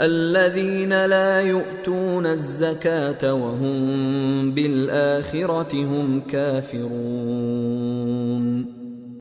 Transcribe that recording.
الذين لا يؤتون الزكاة وهم بالآخرة هم كافرون.